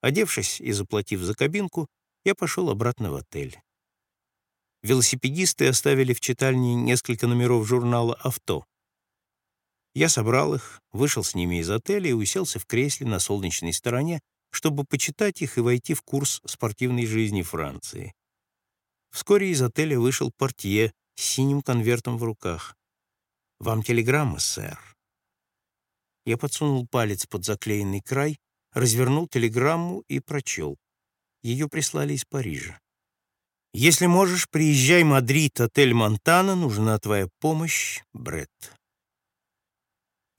Одевшись и заплатив за кабинку, я пошел обратно в отель. Велосипедисты оставили в читальне несколько номеров журнала «Авто». Я собрал их, вышел с ними из отеля и уселся в кресле на солнечной стороне, чтобы почитать их и войти в курс спортивной жизни Франции. Вскоре из отеля вышел портье с синим конвертом в руках. «Вам телеграмма, сэр». Я подсунул палец под заклеенный край, развернул телеграмму и прочел. Ее прислали из Парижа. «Если можешь, приезжай Мадрид, отель Монтана, нужна твоя помощь, Бред.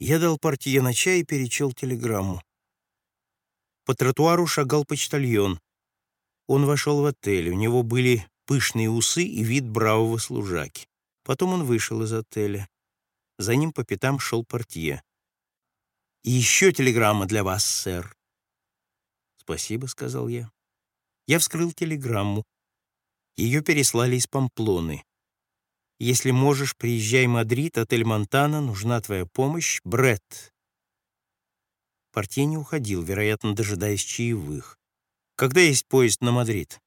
Я дал портье на чай и перечел телеграмму. По тротуару шагал почтальон. Он вошел в отель, у него были пышные усы и вид бравого служаки. Потом он вышел из отеля. За ним по пятам шел портье. «И еще телеграмма для вас, сэр». «Спасибо», — сказал я. Я вскрыл телеграмму. Ее переслали из Памплоны. «Если можешь, приезжай в Мадрид, отель Монтана, нужна твоя помощь, Брет. Портье не уходил, вероятно, дожидаясь чаевых. «Когда есть поезд на Мадрид?»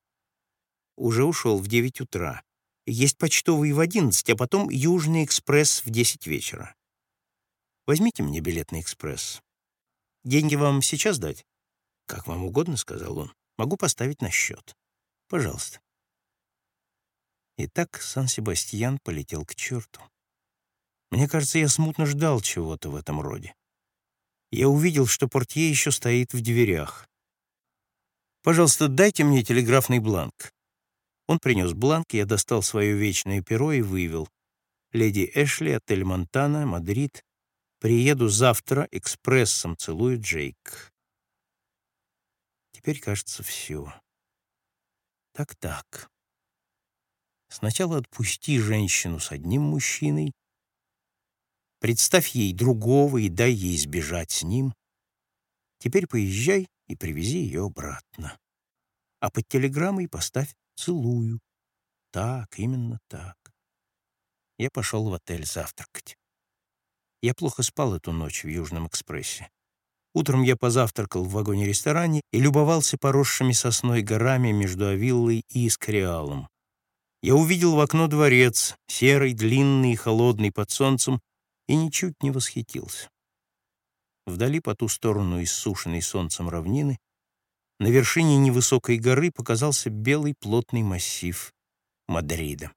«Уже ушел в девять утра. Есть почтовый в одиннадцать, а потом Южный экспресс в десять вечера. Возьмите мне билет на экспресс. Деньги вам сейчас дать?» «Как вам угодно», — сказал он. «Могу поставить на счет. Пожалуйста». Итак, Сан-Себастьян полетел к черту. Мне кажется, я смутно ждал чего-то в этом роде. Я увидел, что портье еще стоит в дверях. «Пожалуйста, дайте мне телеграфный бланк». Он принес бланк, я достал свое вечное перо и вывел. «Леди Эшли, отель Монтана, Мадрид. Приеду завтра экспрессом, целую Джейк». Теперь, кажется, все. Так-так. Сначала отпусти женщину с одним мужчиной, Представь ей другого и дай ей сбежать с ним. Теперь поезжай и привези ее обратно. А под телеграммой поставь «целую». Так, именно так. Я пошел в отель завтракать. Я плохо спал эту ночь в Южном экспрессе. Утром я позавтракал в вагоне-ресторане и любовался поросшими сосной горами между Авиллой и Искариалом. Я увидел в окно дворец, серый, длинный и холодный под солнцем, и ничуть не восхитился. Вдали по ту сторону иссушенной солнцем равнины на вершине невысокой горы показался белый плотный массив Мадрида.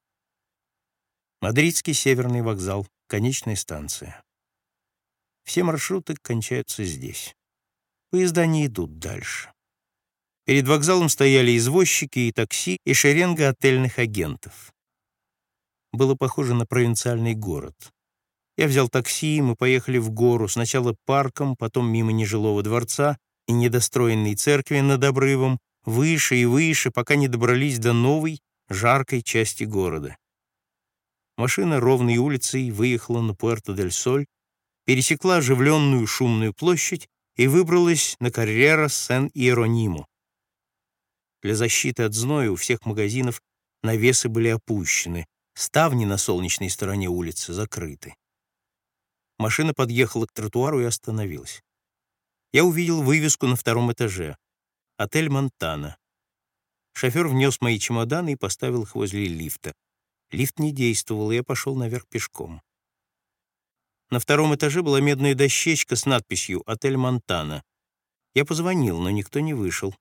Мадридский северный вокзал, конечная станция. Все маршруты кончаются здесь. Поезда не идут дальше. Перед вокзалом стояли извозчики и такси, и шеренга отельных агентов. Было похоже на провинциальный город. Я взял такси, мы поехали в гору, сначала парком, потом мимо нежилого дворца и недостроенной церкви над обрывом, выше и выше, пока не добрались до новой, жаркой части города. Машина ровной улицей выехала на Пуэрто-дель-Соль, пересекла оживленную шумную площадь и выбралась на карьера Сен-Иеронимо. Для защиты от зноя у всех магазинов навесы были опущены, ставни на солнечной стороне улицы закрыты. Машина подъехала к тротуару и остановилась. Я увидел вывеску на втором этаже. «Отель Монтана». Шофер внес мои чемоданы и поставил их возле лифта. Лифт не действовал, и я пошел наверх пешком. На втором этаже была медная дощечка с надписью «Отель Монтана». Я позвонил, но никто не вышел.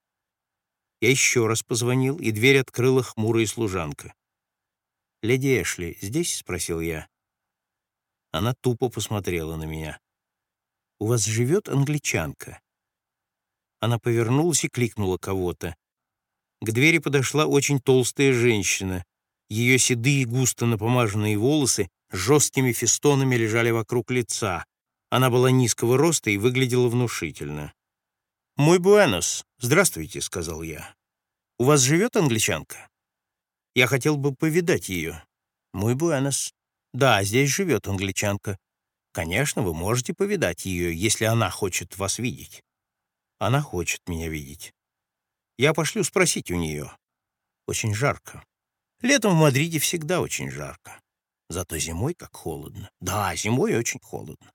Я еще раз позвонил, и дверь открыла хмурая служанка. «Леди Эшли здесь?» — спросил я. Она тупо посмотрела на меня. «У вас живет англичанка?» Она повернулась и кликнула кого-то. К двери подошла очень толстая женщина. Ее седые, густо напомаженные волосы жесткими фестонами лежали вокруг лица. Она была низкого роста и выглядела внушительно. «Мой Буэнос, здравствуйте», — сказал я. «У вас живет англичанка?» «Я хотел бы повидать ее». «Мой Буэнос». Да, здесь живет англичанка. Конечно, вы можете повидать ее, если она хочет вас видеть. Она хочет меня видеть. Я пошлю спросить у нее. Очень жарко. Летом в Мадриде всегда очень жарко. Зато зимой как холодно. Да, зимой очень холодно.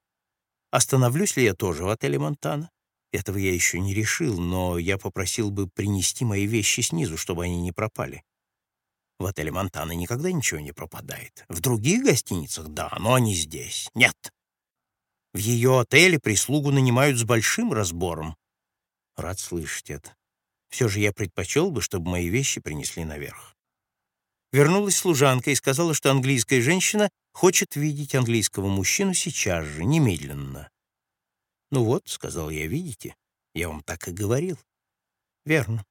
Остановлюсь ли я тоже в отеле Монтана? Этого я еще не решил, но я попросил бы принести мои вещи снизу, чтобы они не пропали. В отеле Монтана никогда ничего не пропадает. В других гостиницах — да, но не здесь. Нет. В ее отеле прислугу нанимают с большим разбором. Рад слышать это. Все же я предпочел бы, чтобы мои вещи принесли наверх. Вернулась служанка и сказала, что английская женщина хочет видеть английского мужчину сейчас же, немедленно. «Ну вот», — сказал я, — «видите, я вам так и говорил». «Верно.